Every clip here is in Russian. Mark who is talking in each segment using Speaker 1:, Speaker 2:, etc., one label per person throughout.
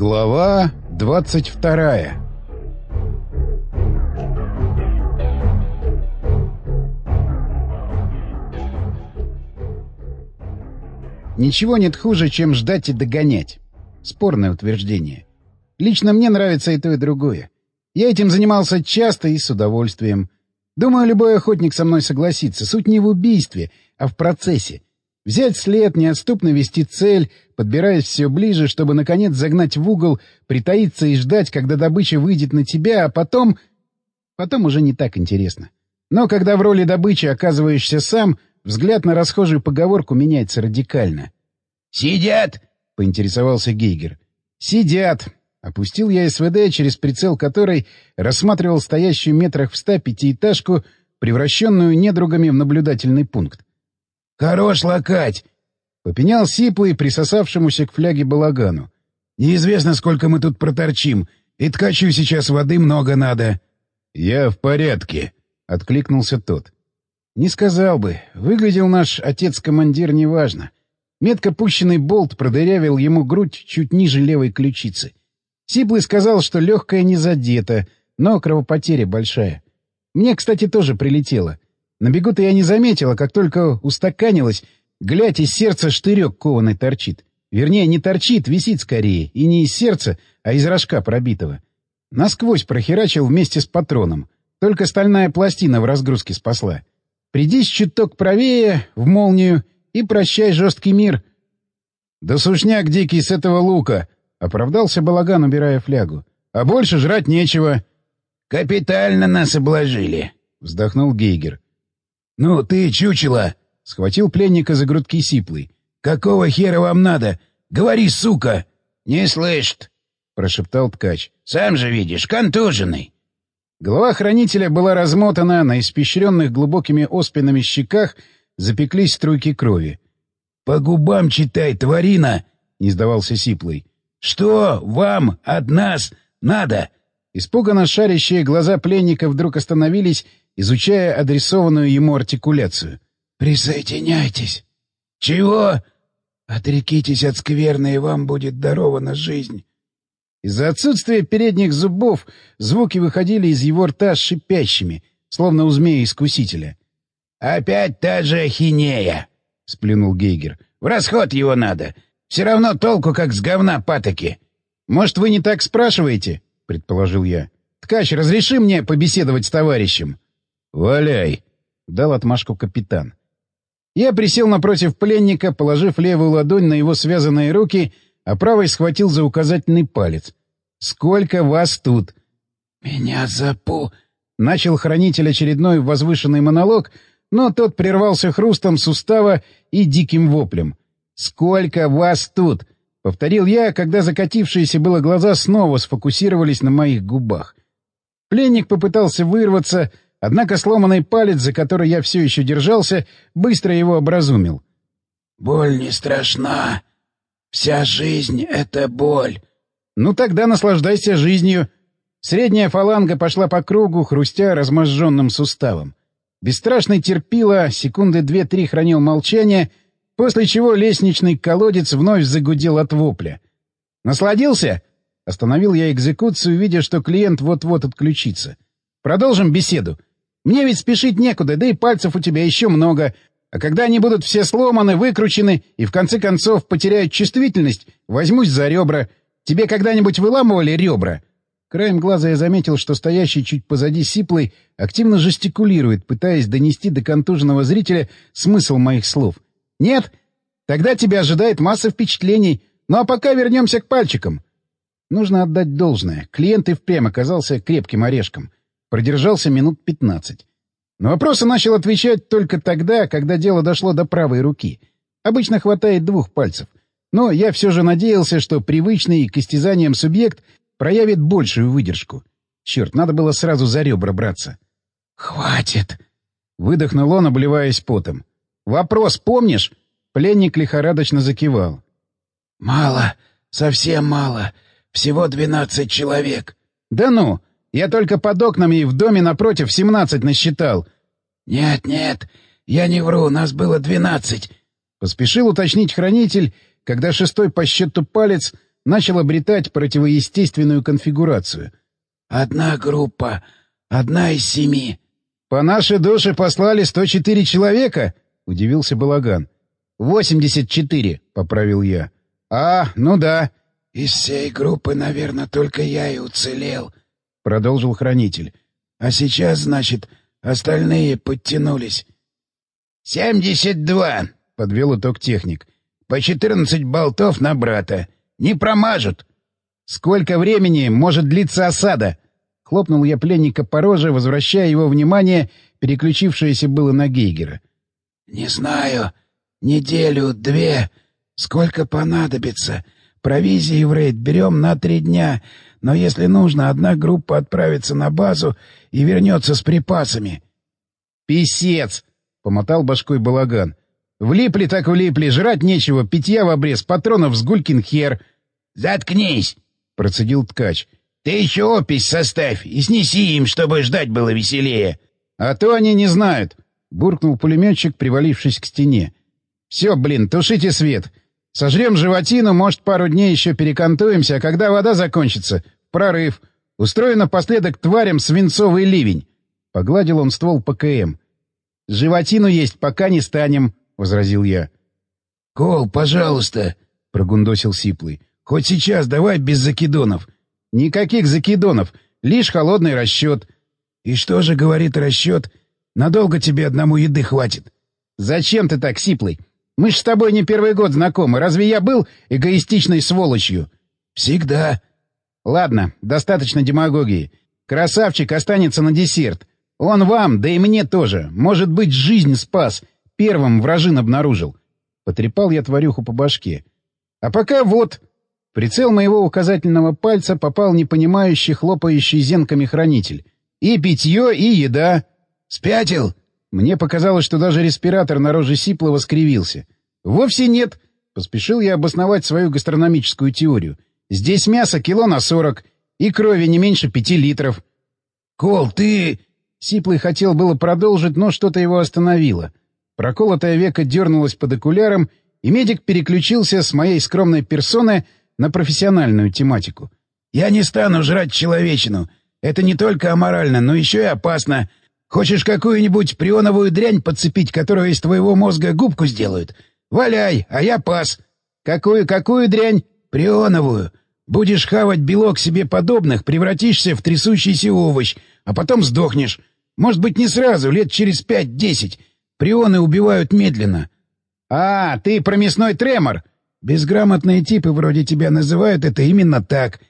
Speaker 1: Глава 22 Ничего нет хуже, чем ждать и догонять. Спорное утверждение. Лично мне нравится и то, и другое. Я этим занимался часто и с удовольствием. Думаю, любой охотник со мной согласится. Суть не в убийстве, а в процессе. Взять след, неотступно вести цель, подбираясь все ближе, чтобы, наконец, загнать в угол, притаиться и ждать, когда добыча выйдет на тебя, а потом... Потом уже не так интересно. Но когда в роли добычи оказываешься сам, взгляд на расхожую поговорку меняется радикально.
Speaker 2: «Сидят!» — поинтересовался Гейгер.
Speaker 1: «Сидят!» — опустил я СВД, через прицел которой рассматривал стоящую метрах в ста пятиэтажку, превращенную недругами в наблюдательный пункт.
Speaker 2: «Хорош лакать!»
Speaker 1: — попенял сиплый, присосавшемуся к фляге балагану.
Speaker 2: «Неизвестно, сколько мы тут проторчим, и ткачу сейчас воды много надо».
Speaker 1: «Я в порядке», — откликнулся тот. «Не сказал бы. Выглядел наш отец-командир неважно. Метко пущенный болт продырявил ему грудь чуть ниже левой ключицы. Сиплый сказал, что легкая не задета, но кровопотеря большая. Мне, кстати, тоже прилетело. На бегу-то я не заметила, как только устаканилась, глядь, из сердца штырек кованый торчит. Вернее, не торчит, висит скорее, и не из сердца, а из рожка пробитого. Насквозь прохерачил вместе с патроном. Только стальная пластина в разгрузке спасла. Придись чуток правее, в молнию, и прощай жесткий мир. — Да сушняк дикий с этого лука! — оправдался балаган, убирая флягу. — А больше жрать нечего.
Speaker 2: — Капитально нас обложили, — вздохнул Гейгер. «Ну ты, чучело!» — схватил пленника за грудки сиплый. «Какого хера вам надо? Говори, сука!» «Не слышит!» — прошептал ткач. «Сам же видишь, контуженный!»
Speaker 1: Голова хранителя была размотана, на испещренных глубокими оспинами щеках запеклись струйки крови.
Speaker 2: «По губам читай, тварина!» — не сдавался Сиплый. «Что вам от нас надо?»
Speaker 1: Испуганно шарящие глаза пленника вдруг остановились изучая адресованную ему артикуляцию.
Speaker 2: «Присоединяйтесь!» «Чего?» «Отрекитесь от скверны, и вам будет дарована жизнь!»
Speaker 1: Из-за отсутствия передних зубов звуки выходили из его рта шипящими, словно у змея-искусителя.
Speaker 2: «Опять та же ахинея!» — сплюнул Гейгер. «В расход его надо. Все равно толку, как с говна патоки».
Speaker 1: «Может, вы не так спрашиваете?» — предположил я. «Ткач, разреши мне побеседовать с товарищем?»
Speaker 2: «Валяй!» — дал отмашку капитан.
Speaker 1: Я присел напротив пленника, положив левую ладонь на его связанные руки, а правой схватил за указательный палец. «Сколько вас тут?»
Speaker 2: «Меня запу...»
Speaker 1: — начал хранитель очередной возвышенный монолог, но тот прервался хрустом сустава и диким воплем. «Сколько вас тут?» — повторил я, когда закатившиеся было глаза снова сфокусировались на моих губах. Пленник попытался вырваться, Однако сломанный палец, за который я все еще держался, быстро его образумил.
Speaker 2: «Боль не страшна. Вся жизнь — это боль».
Speaker 1: «Ну тогда наслаждайся жизнью». Средняя фаланга пошла по кругу, хрустя разможженным суставом. Бесстрашный терпила, секунды две-три хранил молчание, после чего лестничный колодец вновь загудел от вопля. «Насладился?» Остановил я экзекуцию, видя, что клиент вот-вот отключится. «Продолжим беседу. Мне ведь спешить некуда, да и пальцев у тебя еще много. А когда они будут все сломаны, выкручены и в конце концов потеряют чувствительность, возьмусь за ребра. Тебе когда-нибудь выламывали ребра?» Краем глаза я заметил, что стоящий чуть позади Сиплый активно жестикулирует, пытаясь донести до контуженного зрителя смысл моих слов. «Нет? Тогда тебя ожидает масса впечатлений. Ну а пока вернемся к пальчикам». Нужно отдать должное. Клиент и впрямь оказался крепким орешком. Продержался минут пятнадцать. На вопросы начал отвечать только тогда, когда дело дошло до правой руки. Обычно хватает двух пальцев. Но я все же надеялся, что привычный к истязаниям субъект проявит большую выдержку. Черт, надо было сразу за ребра браться.
Speaker 2: «Хватит!»
Speaker 1: — выдохнул он, обливаясь потом. «Вопрос помнишь?» Пленник лихорадочно закивал.
Speaker 2: «Мало, совсем мало. Всего двенадцать человек».
Speaker 1: «Да ну! Я только под окнами и в доме напротив семнадцать насчитал.
Speaker 2: — Нет, нет, я не вру, нас было двенадцать.
Speaker 1: Поспешил уточнить хранитель, когда шестой по счету палец начал обретать противоестественную конфигурацию.
Speaker 2: «Одна группа. Одна из семи».
Speaker 1: «По нашей душе послали 104 человека?» — удивился Балаган. «Восемьдесят четыре», — поправил я. «А, ну да».
Speaker 2: «Из всей группы, наверное, только я и уцелел», — продолжил хранитель. «А сейчас, значит, остальные подтянулись». «Семьдесят два», — подвел итог техник. «По четырнадцать болтов на брата. Не промажут».
Speaker 1: «Сколько времени может длиться осада?» Хлопнул я пленника по роже, возвращая его внимание, переключившееся было на Гейгера.
Speaker 2: «Не знаю. Неделю, две. Сколько понадобится. Провизии в рейд берем на три дня, но если нужно, одна группа отправится на базу и вернется с припасами».
Speaker 1: «Писец!» — помотал башкой балаган. «Влипли так влипли, жрать нечего, питья в обрез, патронов с гулькин хер».
Speaker 2: «Заткнись!» — процедил ткач. «Ты еще опись составь и снеси им, чтобы ждать было веселее».
Speaker 1: «А то они не знают», — буркнул пулеметчик, привалившись к стене. «Все, блин, тушите свет. Сожрем животину, может, пару дней еще перекантуемся, а когда вода закончится — прорыв. Устрою напоследок тварям свинцовый ливень». Погладил он ствол ПКМ. «Животину есть пока не станем», — возразил я.
Speaker 2: «Кол, пожалуйста», — прогундосил Сиплый. «Хоть сейчас давай без закидонов».
Speaker 1: «Никаких закидонов, лишь холодный расчет».
Speaker 2: «И что же, — говорит расчет, — надолго тебе одному еды хватит?»
Speaker 1: «Зачем ты так, Сиплый? Мы ж с тобой не первый год знакомы. Разве я был эгоистичной сволочью?
Speaker 2: Всегда.
Speaker 1: Ладно, достаточно демагогии. Красавчик останется на десерт. Он вам, да и мне тоже. Может быть, жизнь спас. Первым вражин обнаружил. Потрепал я тварюху по башке. А пока вот... Прицел моего указательного пальца попал непонимающий хлопающий зенками хранитель. И питье, и еда.
Speaker 2: «Спятил?»
Speaker 1: Мне показалось, что даже респиратор на роже Сиплова скривился. «Вовсе нет!» — поспешил я обосновать свою гастрономическую теорию. «Здесь мясо кило на сорок, и крови не меньше пяти литров».
Speaker 2: «Кол, ты...»
Speaker 1: Сиплый хотел было продолжить, но что-то его остановило. Проколотое веко дернулось под окуляром, и медик переключился с моей скромной персоны на профессиональную тематику.
Speaker 2: «Я не стану жрать человечину. Это не только аморально, но еще и опасно. Хочешь какую-нибудь прионовую дрянь подцепить, которую из твоего мозга губку сделают? Валяй, а я пас.
Speaker 1: Какую, какую дрянь?
Speaker 2: Прионовую. Будешь хавать белок себе подобных, превратишься в трясущийся овощ, а потом сдохнешь. Может быть, не сразу, лет через пять-десять. Прионы убивают медленно.
Speaker 1: А, ты про мясной тремор.
Speaker 2: Безграмотные типы вроде тебя называют это именно так.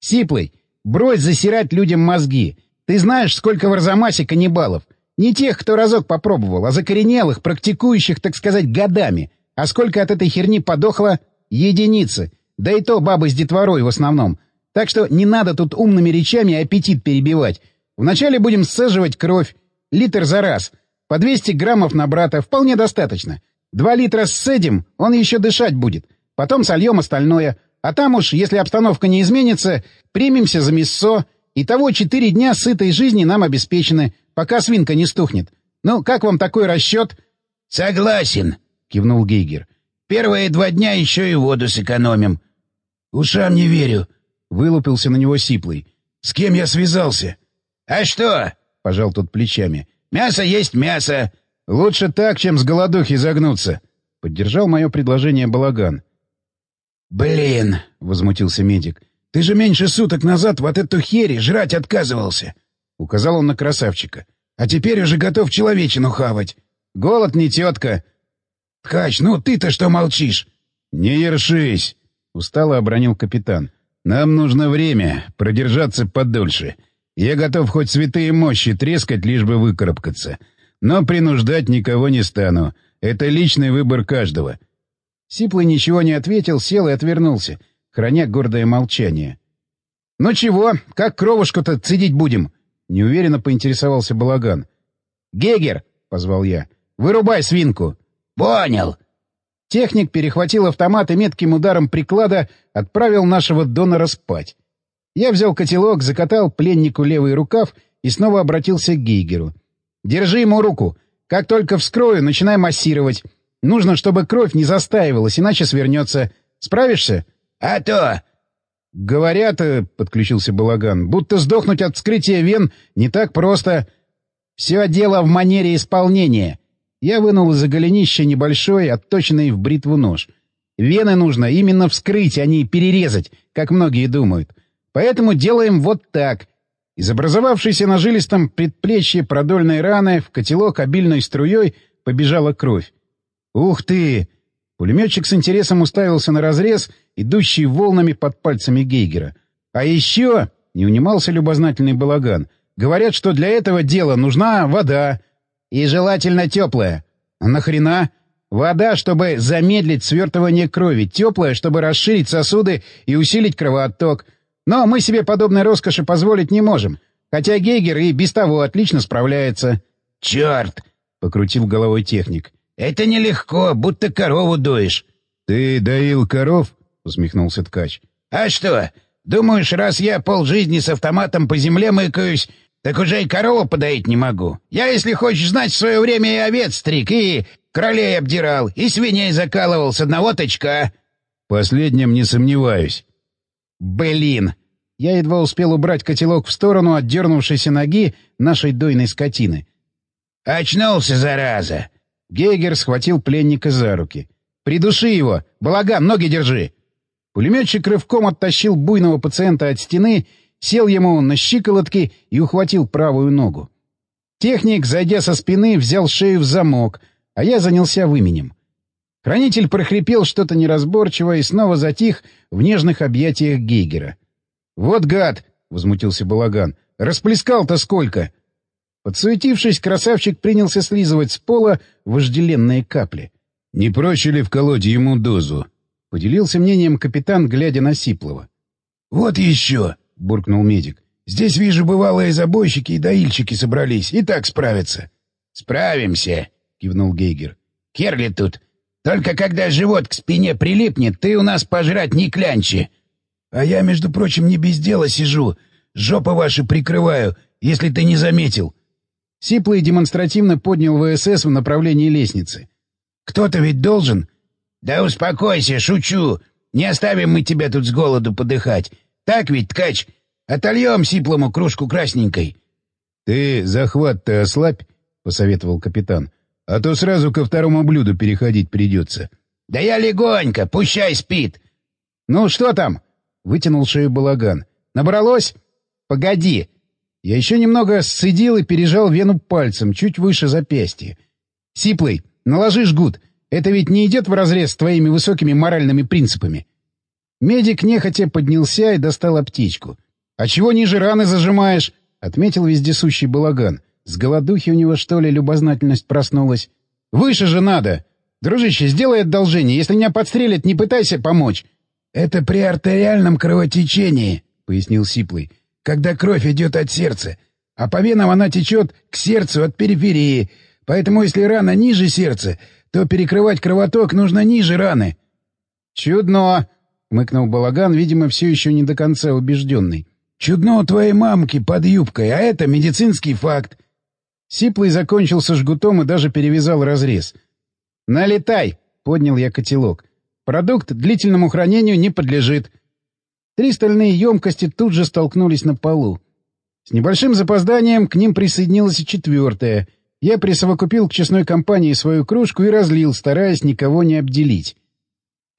Speaker 1: Сиплый, брось засирать людям мозги. Ты знаешь, сколько в Арзамасе каннибалов? Не тех, кто разок попробовал, а закоренелых, практикующих, так сказать, годами. А сколько от этой херни подохло? Единицы. Да и то бабы с детворой в основном. Так что не надо тут умными речами аппетит перебивать. Вначале будем сцеживать кровь. Литр за раз. По 200 граммов на брата вполне достаточно. Два литра сцедим, он еще дышать будет. Потом сольем остальное. А там уж, если обстановка не изменится, примемся за мясо, Итого четыре дня сытой жизни нам обеспечены, пока свинка не стухнет. Ну, как вам такой расчет?
Speaker 2: — Согласен, — кивнул Гейгер. — Первые два дня еще и воду сэкономим. — Ушам не верю, — вылупился на него Сиплый. — С кем я связался? — А что? — пожал тот плечами. — Мясо есть мясо.
Speaker 1: — Лучше так, чем с голодухи загнуться, — поддержал мое предложение Балаган.
Speaker 2: — Блин, — возмутился медик. Ты же меньше суток назад вот эту хери жрать отказывался. — указал он на красавчика. — А теперь уже готов человечину хавать.
Speaker 1: — Голод не тетка.
Speaker 2: — Ткач, ну ты-то что молчишь?
Speaker 1: — Не ершись, — устало обронил капитан. — Нам нужно время, продержаться подольше. Я готов хоть святые мощи трескать, лишь бы выкарабкаться. Но принуждать никого не стану. Это личный выбор каждого. Сиплый ничего не ответил, сел и отвернулся — храня гордое молчание. — Ну чего, как кровушку-то цедить будем? — неуверенно поинтересовался Балаган. — Гегер! — позвал я. — Вырубай свинку!
Speaker 2: — Понял!
Speaker 1: Техник перехватил автомат и метким ударом приклада отправил нашего донора спать. Я взял котелок, закатал пленнику левый рукав и снова обратился к Гейгеру. «Держи ему руку. Как только вскрою, начинай массировать. Нужно, чтобы кровь не застаивалась, иначе свернется. Справишься?»
Speaker 2: — А то!
Speaker 1: «Говорят, э, — подключился Балаган, — будто сдохнуть от вскрытия вен не так просто. Все дело в манере исполнения. Я вынул из-за голенища небольшой, отточенный в бритву нож. Вены нужно именно вскрыть, а не перерезать, как многие думают. Поэтому делаем вот так. Из образовавшейся на жилистом предплечье продольной раны в котелок обильной струей побежала кровь. «Ух ты!» Пулеметчик с интересом уставился на разрез, идущий волнами под пальцами Гейгера. «А еще...» — не унимался любознательный балаган. «Говорят, что для этого дела нужна вода. И желательно теплая. А нахрена? Вода, чтобы замедлить свертывание крови, теплая, чтобы расширить сосуды и усилить кровоотток. Но мы себе подобной роскоши позволить не можем, хотя Гейгер и без того отлично справляется».
Speaker 2: «Черт!» — покрутил головой техник. «Это нелегко, будто корову доишь».
Speaker 1: «Ты доил коров?» — усмехнулся ткач.
Speaker 2: «А что? Думаешь, раз я полжизни с автоматом по земле мыкаюсь, так уже и корову подоить не могу? Я, если хочешь знать, в свое время и овец стриг, и кролей обдирал, и свиней закалывал с одного точка».
Speaker 1: «Последнем не сомневаюсь». «Блин!» Я едва успел убрать котелок в сторону от дернувшейся ноги нашей дойной скотины.
Speaker 2: «Очнулся, зараза!
Speaker 1: Гейгер схватил пленника за руки. «Придуши его! Балаган, ноги держи!» Пулеметчик рывком оттащил буйного пациента от стены, сел ему на щиколотки и ухватил правую ногу. Техник, зайдя со спины, взял шею в замок, а я занялся выменем. Хранитель прохрипел что-то неразборчивое и снова затих в нежных объятиях Гейгера. «Вот гад!» — возмутился Балаган. «Расплескал-то сколько!» Подсуетившись, красавчик принялся слизывать с пола вожделенные капли. — Не проще ли вколоть ему дозу? — поделился мнением капитан, глядя на Сиплова.
Speaker 2: — Вот еще! — буркнул медик. — Здесь, вижу, бывалые забойщики и доильщики собрались. И так справятся. — Справимся! — кивнул Гейгер. — Керли тут. Только когда живот к спине прилипнет, ты у нас пожрать не клянчи. — А я, между прочим, не без дела сижу. Жопы ваши прикрываю, если ты не заметил.
Speaker 1: Сиплый демонстративно поднял ВСС в направлении лестницы.
Speaker 2: «Кто-то ведь должен...» «Да успокойся, шучу. Не оставим мы тебя тут с голоду подыхать. Так ведь, ткач? Отольем Сиплому кружку красненькой».
Speaker 1: «Ты захват-то ослабь», — посоветовал капитан. «А то сразу ко второму блюду переходить придется».
Speaker 2: «Да я легонько, пущай спит».
Speaker 1: «Ну что там?» — вытянул шею балаган. «Набралось?» «Погоди, я еще немного сцедил и пережал вену пальцем, чуть выше запястья. «Сиплый, наложи жгут. Это ведь не идет вразрез с твоими высокими моральными принципами». Медик нехотя поднялся и достал аптечку. «А чего ниже раны зажимаешь?» — отметил вездесущий балаган. С голодухи у него, что ли, любознательность проснулась. «Выше же надо! Дружище, сделай одолжение. Если меня подстрелят, не пытайся помочь».
Speaker 2: «Это при артериальном кровотечении», — пояснил Сиплый когда кровь идет от сердца, а по венам она течет к сердцу от периферии, поэтому если рана ниже сердца, то перекрывать кровоток нужно ниже раны.
Speaker 1: — Чудно! — мыкнул Балаган, видимо, все еще не до конца убежденный.
Speaker 2: — Чудно у твоей мамки под юбкой, а это медицинский факт.
Speaker 1: Сиплый закончился жгутом и даже перевязал разрез. «Налетай!» — поднял я котелок. «Продукт длительному хранению не подлежит». Три стальные емкости тут же столкнулись на полу. С небольшим запозданием к ним присоединилась и четвертая. Я присовокупил к честной компании свою кружку и разлил, стараясь никого не обделить.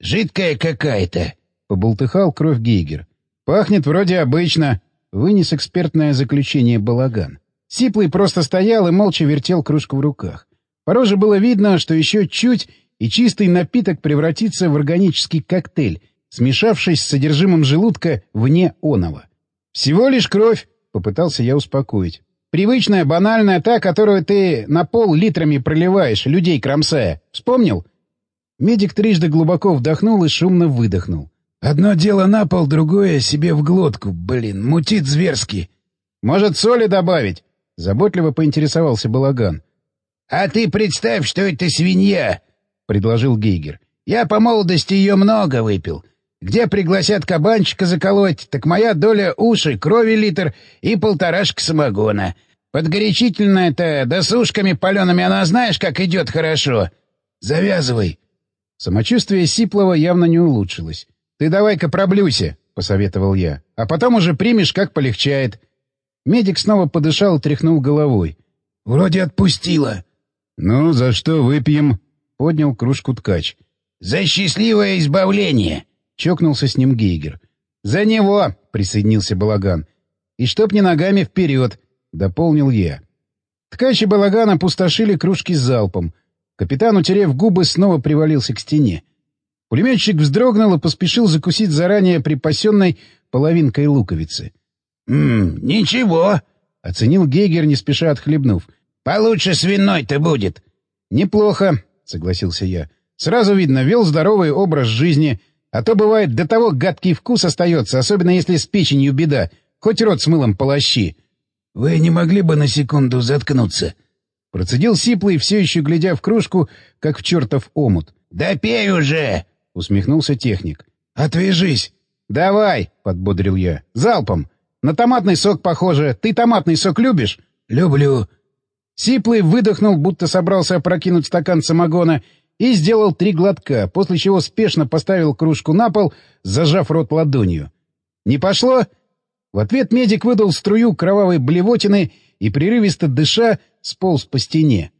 Speaker 2: «Жидкая какая-то», — побултыхал кровь Гейгер.
Speaker 1: «Пахнет вроде обычно», — вынес экспертное заключение Балаган. Сиплый просто стоял и молча вертел кружку в руках. По роже было видно, что еще чуть, и чистый напиток превратится в органический коктейль, смешавшись с содержимым желудка вне оного. «Всего лишь кровь», — попытался я успокоить. «Привычная, банальная, та, которую ты на пол литрами проливаешь, людей кромсая. Вспомнил?» Медик трижды глубоко вдохнул и шумно выдохнул.
Speaker 2: «Одно дело на пол, другое себе в глотку. Блин, мутит зверски».
Speaker 1: «Может, соли добавить?» — заботливо поинтересовался Балаган.
Speaker 2: «А ты представь, что это свинья!» — предложил Гейгер. «Я по молодости ее много выпил. Где пригласят кабанчика заколоть, так моя доля уши, крови литр и полторашка самогона. Подгорячительная-то, да с ушками палеными она знаешь, как идет хорошо. Завязывай.
Speaker 1: Самочувствие Сиплова явно не улучшилось. «Ты давай-ка проблюйся», — посоветовал я. «А потом уже примешь, как полегчает». Медик снова подышал и тряхнул головой.
Speaker 2: «Вроде отпустила».
Speaker 1: «Ну, за что выпьем?» — поднял кружку ткач.
Speaker 2: «За счастливое избавление!» — чокнулся с ним Гейгер.
Speaker 1: «За него!» — присоединился Балаган. «И чтоб не ногами вперед!» — дополнил я. Ткач и Балаган опустошили кружки с залпом. Капитан, утерев губы, снова привалился к стене. Пулеметчик вздрогнул и поспешил закусить заранее припасенной половинкой луковицы.
Speaker 2: «Ммм, ничего!» — оценил Гейгер, не спеша отхлебнув. «Получше свиной-то будет!»
Speaker 1: «Неплохо», — согласился я. «Сразу видно, вел здоровый образ жизни, а то бывает до того гадкий вкус остается, особенно если с печенью беда, хоть рот с мылом полощи».
Speaker 2: «Вы не могли бы на секунду заткнуться?»
Speaker 1: Процедил сиплый, все еще глядя в кружку, как в чертов омут.
Speaker 2: «Да пей уже!» — усмехнулся техник.
Speaker 1: «Отвяжись!» «Давай!» — подбодрил я. «Залпом! На томатный сок похоже. Ты томатный сок любишь?»
Speaker 2: «Люблю».
Speaker 1: Сиплый выдохнул, будто собрался опрокинуть стакан самогона, и сделал три глотка, после чего спешно поставил кружку на пол, зажав рот ладонью. «Не пошло?» В ответ медик выдал струю кровавой блевотины и, прерывисто дыша, сполз по стене.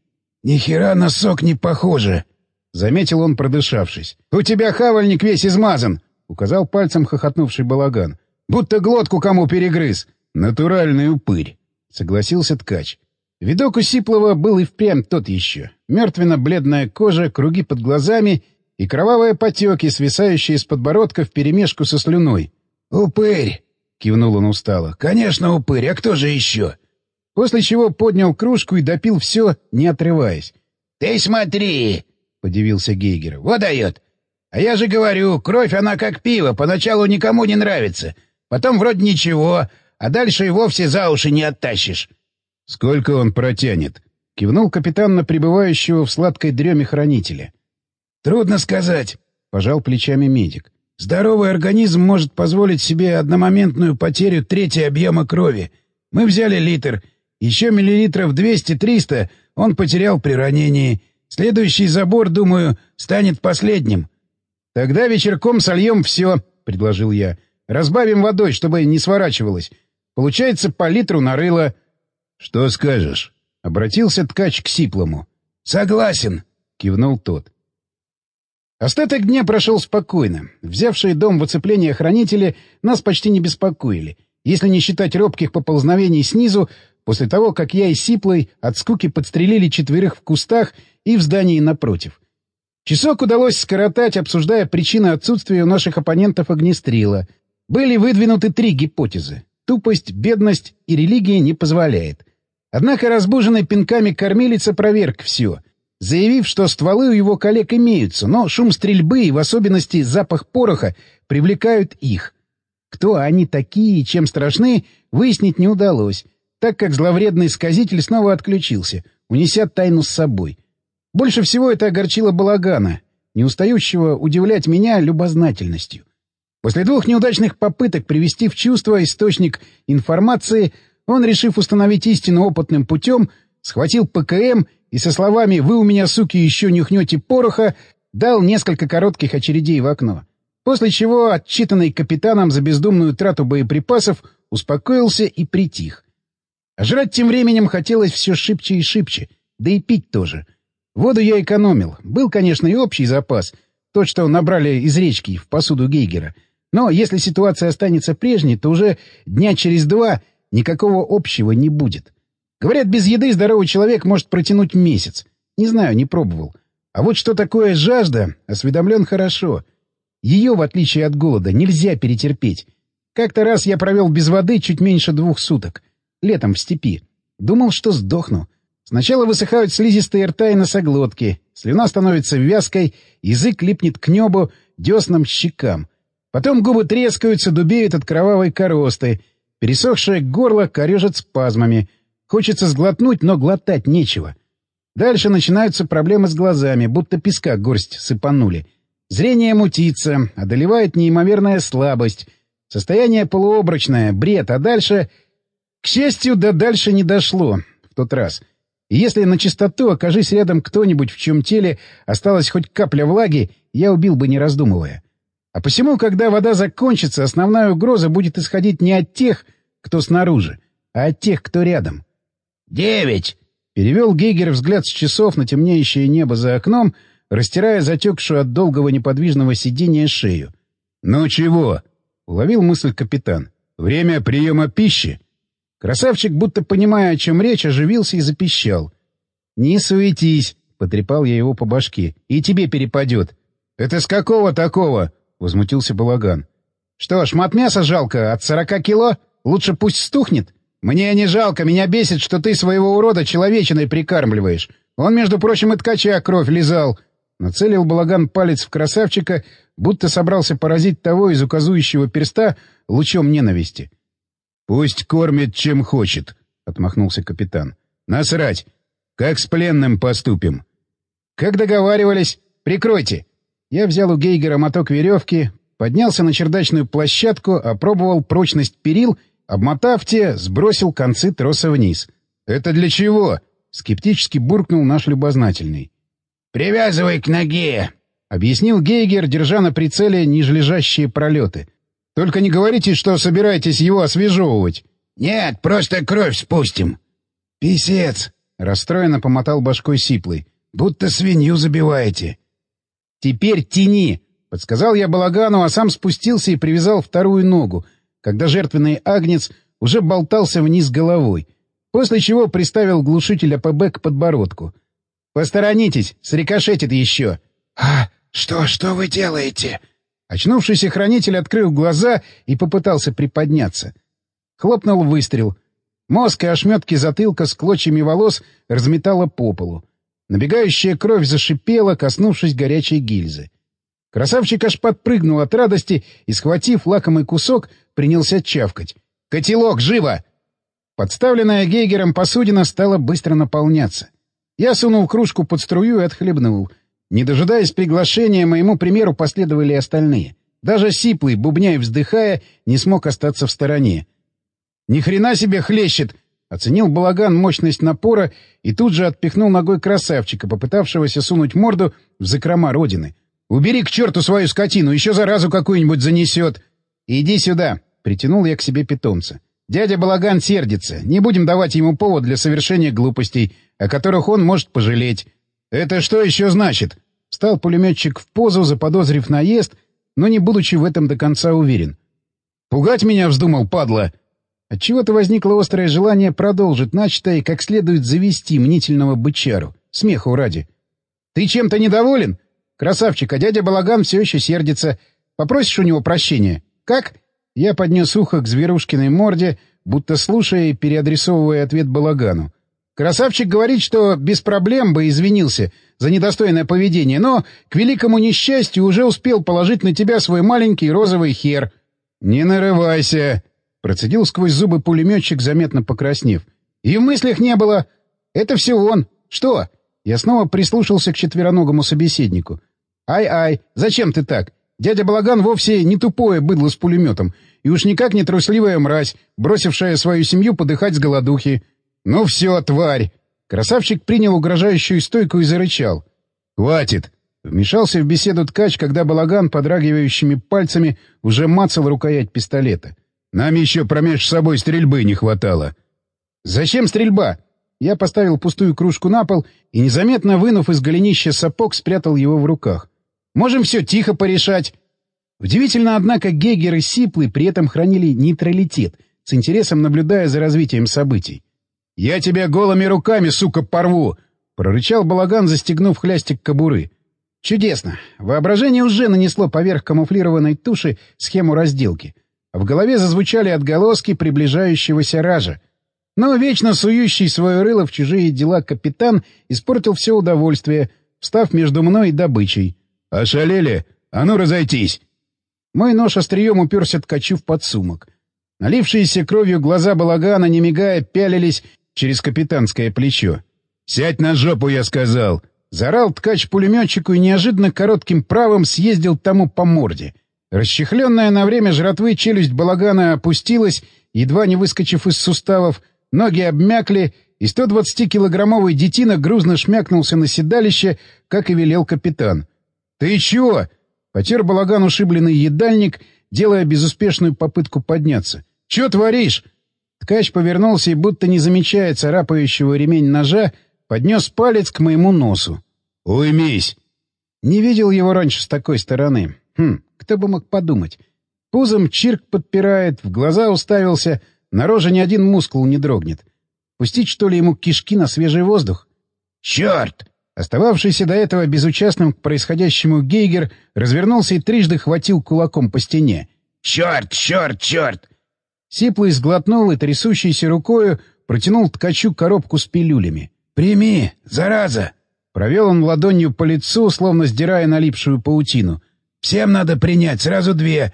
Speaker 2: «Ни хера на сок не похоже!»
Speaker 1: — заметил он, продышавшись. «У тебя хавальник весь измазан!» — указал пальцем хохотнувший балаган. «Будто глотку кому перегрыз!» «Натуральный упырь!» — согласился ткач. Видок у Сиплова был и впрямь тот еще. Мертвенно-бледная кожа, круги под глазами и кровавые потеки, свисающие с подбородка вперемешку со слюной.
Speaker 2: «Упырь!» — кивнул он устало. «Конечно, упырь, а кто же еще?»
Speaker 1: После чего поднял кружку и допил все, не отрываясь.
Speaker 2: «Ты смотри!» — подивился Гейгер. «Вот дает! А я же говорю, кровь она как пиво, поначалу никому не нравится. Потом вроде ничего, а дальше и вовсе за уши не оттащишь».
Speaker 1: «Сколько он протянет?» — кивнул капитан на пребывающего в сладкой дреме хранителя.
Speaker 2: «Трудно сказать», — пожал плечами медик.
Speaker 1: «Здоровый организм может позволить себе одномоментную потерю трети объема крови. Мы взяли литр. Еще миллилитров 200-300 он потерял при ранении. Следующий забор, думаю, станет последним». «Тогда вечерком сольем все», — предложил я. «Разбавим водой, чтобы не сворачивалось. Получается по литру на рыло». «Что скажешь?» — обратился ткач к Сиплому.
Speaker 2: «Согласен», — кивнул тот.
Speaker 1: Остаток дня прошел спокойно. Взявшие дом в оцепление хранители нас почти не беспокоили, если не считать робких поползновений снизу, после того, как я и Сиплый от скуки подстрелили четверых в кустах и в здании напротив. Часок удалось скоротать, обсуждая причины отсутствия у наших оппонентов огнестрела. Были выдвинуты три гипотезы. Тупость, бедность и религия не позволяет. Однако разбуженный пинками кормилица проверк все, заявив, что стволы у его коллег имеются, но шум стрельбы и в особенности запах пороха привлекают их. Кто они такие и чем страшны, выяснить не удалось, так как зловредный сказитель снова отключился, унеся тайну с собой. Больше всего это огорчило Балагана, не устающего удивлять меня любознательностью. После двух неудачных попыток привести в чувство источник информации, он, решив установить истину опытным путем, схватил ПКМ и со словами «Вы у меня, суки, еще нюхнете пороха» дал несколько коротких очередей в окно. После чего, отчитанный капитаном за бездумную трату боеприпасов, успокоился и притих. А жрать тем временем хотелось все шибче и шибче, да и пить тоже. Воду я экономил. Был, конечно, и общий запас, тот, что набрали из речки в посуду Гейгера — но если ситуация останется прежней, то уже дня через два никакого общего не будет. Говорят, без еды здоровый человек может протянуть месяц. Не знаю, не пробовал. А вот что такое жажда, осведомлен хорошо. Ее, в отличие от голода, нельзя перетерпеть. Как-то раз я провел без воды чуть меньше двух суток. Летом в степи. Думал, что сдохну. Сначала высыхают слизистые рта и носоглотки, слюна становится вязкой, язык липнет к небу, деснам, щекам — Потом губы трескаются, дубеют от кровавой коросты. Пересохшее горло корежит спазмами. Хочется сглотнуть, но глотать нечего. Дальше начинаются проблемы с глазами, будто песка горсть сыпанули. Зрение мутится, одолевает неимоверная слабость. Состояние полуобрачное, бред, а дальше... К счастью, до дальше не дошло в тот раз. И если на чистоту окажись рядом кто-нибудь, в чем теле осталась хоть капля влаги, я убил бы не раздумывая. А посему, когда вода закончится, основная угроза будет исходить не от тех, кто снаружи, а от тех, кто рядом.
Speaker 2: «Девять!»
Speaker 1: — перевел Гейгер взгляд с часов на темнеющее небо за окном, растирая затекшую от долгого неподвижного сидения шею.
Speaker 2: «Ну чего?»
Speaker 1: — уловил мысль капитан.
Speaker 2: «Время приема пищи?»
Speaker 1: Красавчик, будто понимая, о чем речь, оживился и запищал. «Не суетись!» — потрепал я его по башке. «И тебе перепадет!» «Это с какого такого?» — возмутился Балаган. «Что, шмат мяса жалко? От сорока кило? Лучше пусть стухнет. Мне не жалко, меня бесит, что ты своего урода человечиной прикармливаешь. Он, между прочим, и ткача кровь лизал». Нацелил Балаган палец в красавчика, будто собрался поразить того из указующего перста лучом ненависти.
Speaker 2: «Пусть кормит, чем хочет», — отмахнулся капитан. «Насрать! Как с пленным поступим?»
Speaker 1: «Как договаривались. Прикройте!» Я взял у Гейгера моток веревки, поднялся на чердачную площадку, опробовал прочность перил, обмотав те, сбросил концы троса вниз.
Speaker 2: «Это для чего?» — скептически буркнул наш любознательный.
Speaker 3: «Привязывай к ноге!»
Speaker 1: — объяснил Гейгер, держа на прицеле нижележащие пролеты. Только не говорите, что собираетесь его освежевывать.
Speaker 3: — Нет, просто кровь спустим.
Speaker 1: — Писец! — расстроенно помотал башкой Сиплый. — Будто свинью забиваете. — Теперь тяни! — подсказал я балагану, а сам спустился и привязал вторую ногу, когда жертвенный агнец уже болтался вниз головой, после чего приставил глушитель АПБ к подбородку. — Посторонитесь, срикошетит еще.
Speaker 3: — А что, что вы делаете?
Speaker 1: Очнувшийся хранитель открыл глаза и попытался приподняться. Хлопнул выстрел. Мозг и ошметки затылка с клочьями волос разметало по полу. Набегающая кровь зашипела, коснувшись горячей гильзы. Красавчик аж подпрыгнул от радости и, схватив лакомый кусок, принялся чавкать. «Котелок, живо!» Подставленная Гейгером посудина стала быстро наполняться. Я сунул кружку под струю и отхлебнул — не дожидаясь приглашения, моему примеру последовали остальные. Даже Сиплый, бубня и вздыхая, не смог остаться в стороне. «Ни хрена себе хлещет!» Оценил балаган мощность напора и тут же отпихнул ногой красавчика, попытавшегося сунуть морду в закрома родины. «Убери к черту свою скотину, еще заразу какую-нибудь занесет!» «Иди сюда!» — притянул я к себе питомца. «Дядя Балаган сердится. Не будем давать ему повод для совершения глупостей, о которых он может пожалеть. «Это что еще значит?» Стал пулеметчик в позу, заподозрив наезд, но не будучи в этом до конца уверен. «Пугать меня вздумал, падла!» Отчего-то возникло острое желание продолжить начатое и как следует завести мнительного бычару. Смеху ради. «Ты чем-то недоволен? Красавчик, а дядя Балаган все еще сердится. Попросишь у него прощения? Как?» Я поднес ухо к зверушкиной морде, будто слушая и переадресовывая ответ Балагану. Красавчик говорит, что без проблем бы извинился за недостойное поведение, но, к великому несчастью, уже успел положить на тебя свой маленький розовый хер. — Не нарывайся! — процедил сквозь зубы пулеметчик, заметно покраснев. — И в мыслях не было. Это все он. Что? Я снова прислушался к четвероногому собеседнику. «Ай-ай, зачем ты так? Дядя Балаган вовсе не тупое быдло с пулеметом, и уж никак не трусливая мразь, бросившая свою семью подыхать с голодухи. «Ну все, тварь!» Красавчик принял угрожающую стойку и зарычал. «Хватит!» Вмешался в беседу ткач, когда балаган подрагивающими пальцами уже мацал рукоять пистолета. «Нам еще промеж собой стрельбы не хватало». «Зачем стрельба?» Я поставил пустую кружку на пол и, незаметно вынув из голенища сапог, спрятал его в руках. «Можем все тихо порешать». Удивительно, однако, Гегер и Сиплый при этом хранили нейтралитет, с интересом наблюдая за развитием событий. «Я тебя голыми руками, сука, порву!» — прорычал балаган, застегнув хлястик кобуры. «Чудесно! Воображение уже нанесло поверх камуфлированной туши схему разделки. В голове зазвучали отголоски приближающегося ража. Но вечно сующий свое рыло в чужие дела капитан испортил все удовольствие, встав между мной и добычей. «Ошалели? А ну, разойтись!» Мой нож острием уперся ткачу в подсумок. Налившиеся кровью глаза балагана, не мигая, пялились через капитанское плечо. «Сядь на жопу, я сказал!» Зарал ткач пулеметчику и неожиданно коротким правом съездил тому по морде. Расчехленная на время жратвы челюсть балагана опустилась, едва не выскочив из суставов, ноги обмякли, и 120-килограммовый детина грузно шмякнулся на седалище, как и велел капитан. «Ты чего?» Потер балаган ушибленный едальник, делая безуспешную попытку подняться. «Чё творишь?» Ткач повернулся и, будто не замечая царапающего ремень ножа, поднес палец к моему носу.
Speaker 2: «Уймись!»
Speaker 1: Не видел его раньше с такой стороны. Хм, кто бы мог подумать. Пузом чирк подпирает, в глаза уставился, на роже ни один мускул не дрогнет. Пустить, что ли, ему кишки на свежий воздух?
Speaker 3: «Черт!»
Speaker 1: Остававшийся до этого безучастным к происходящему Гейгер развернулся и трижды хватил кулаком по стене.
Speaker 3: «Черт, черт, черт!»
Speaker 1: Сиплый сглотнул и трясущейся рукою протянул ткачу коробку с пилюлями.
Speaker 3: «Прими, зараза!»
Speaker 1: Провел он ладонью по лицу, словно сдирая налипшую паутину.
Speaker 3: «Всем надо принять, сразу две.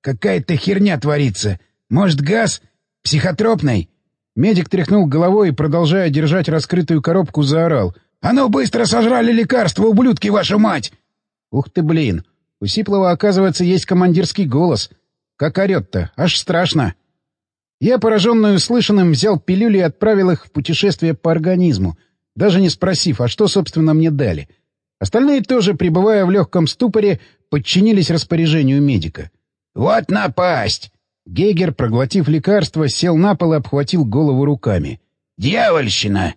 Speaker 3: Какая-то херня творится. Может, газ? Психотропный?»
Speaker 1: Медик тряхнул головой и, продолжая держать раскрытую коробку, заорал.
Speaker 3: «А ну быстро сожрали лекарство, ублюдки, вашу мать!»
Speaker 1: «Ух ты, блин! У Сиплова, оказывается, есть командирский голос. Как орёт-то, аж страшно!» Я, пораженный услышанным, взял пилюли и отправил их в путешествие по организму, даже не спросив, а что, собственно, мне дали. Остальные тоже, пребывая в легком ступоре, подчинились распоряжению медика.
Speaker 3: «Вот напасть!»
Speaker 1: Гейгер, проглотив лекарство, сел на пол и обхватил голову руками.
Speaker 3: «Дьявольщина!»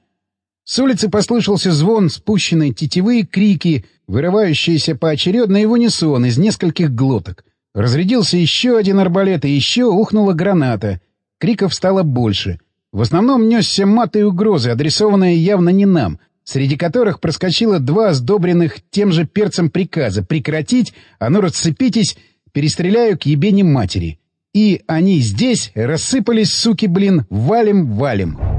Speaker 1: С улицы послышался звон, спущенные тетивы, крики, вырывающиеся поочередно и в унисон из нескольких глоток. Разрядился еще один арбалет, и еще ухнула граната. Криков стало больше. В основном несся мат и угрозы, адресованные явно не нам, среди которых проскочило два сдобренных тем же перцем приказа «прекратить», «а ну расцепитесь», «перестреляю к ебени матери». И они здесь рассыпались, суки, блин, валим-валим.